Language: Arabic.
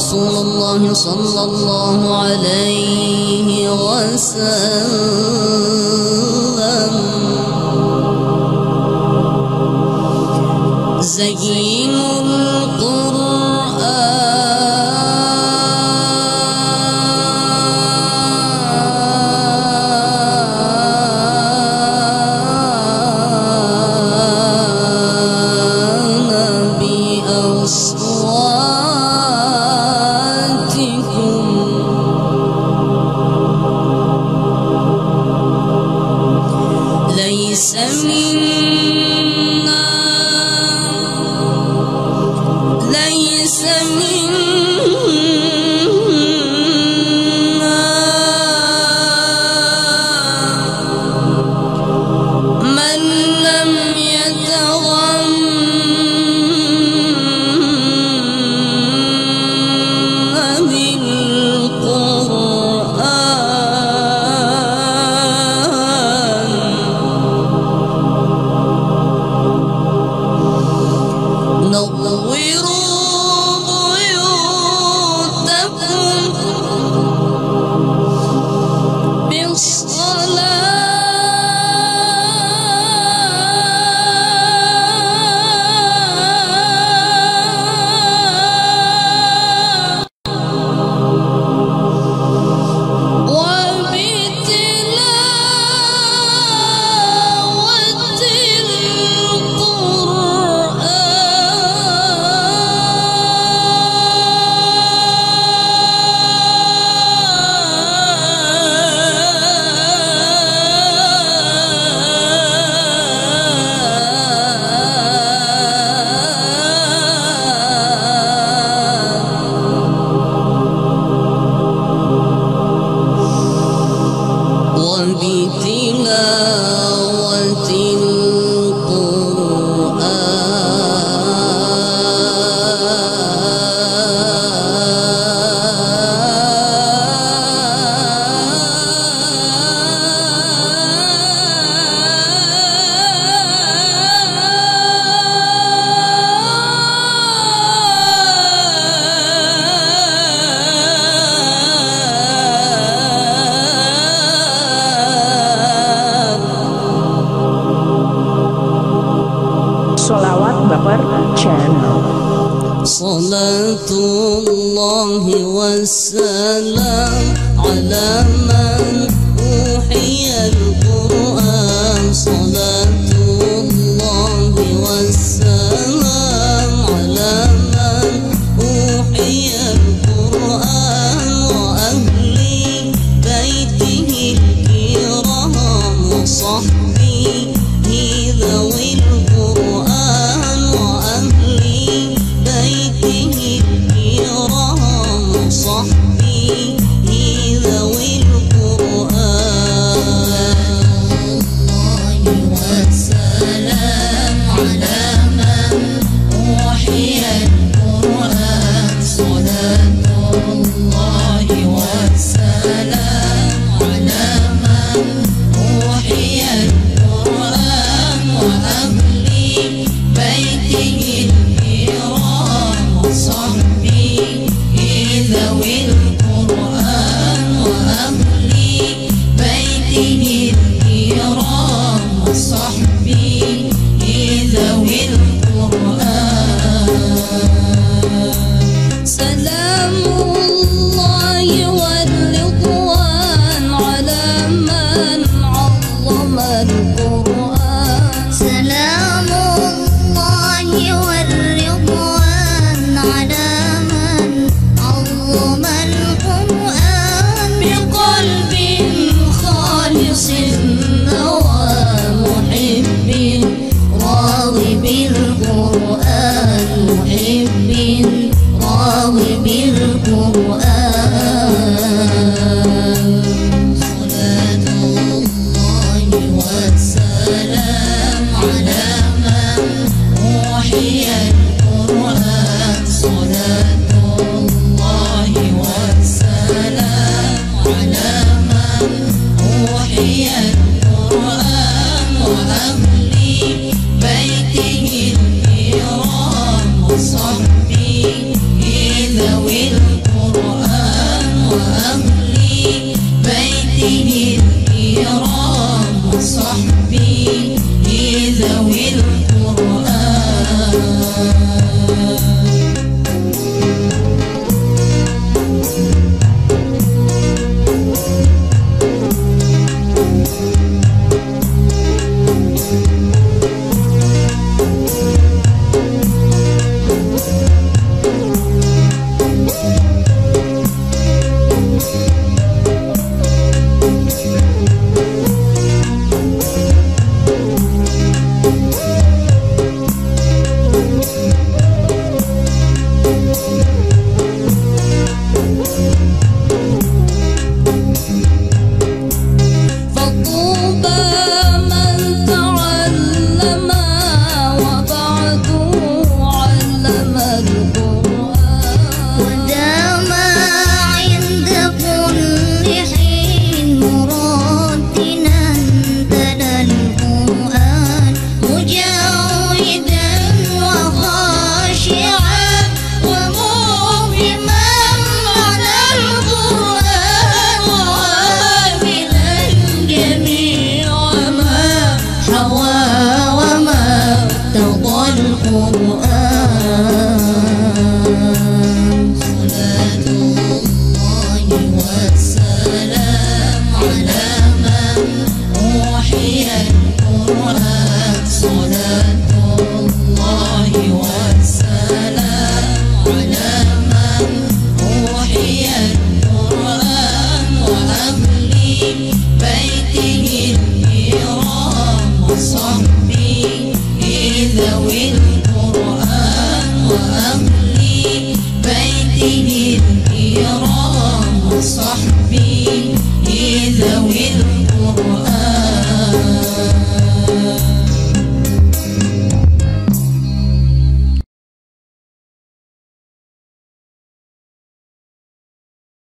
رسول الله صلى الله عليه وسلم. زين القرآن Thank you. صلاة الله والسلام على من غير إذا لذوي someone ذوي القرآن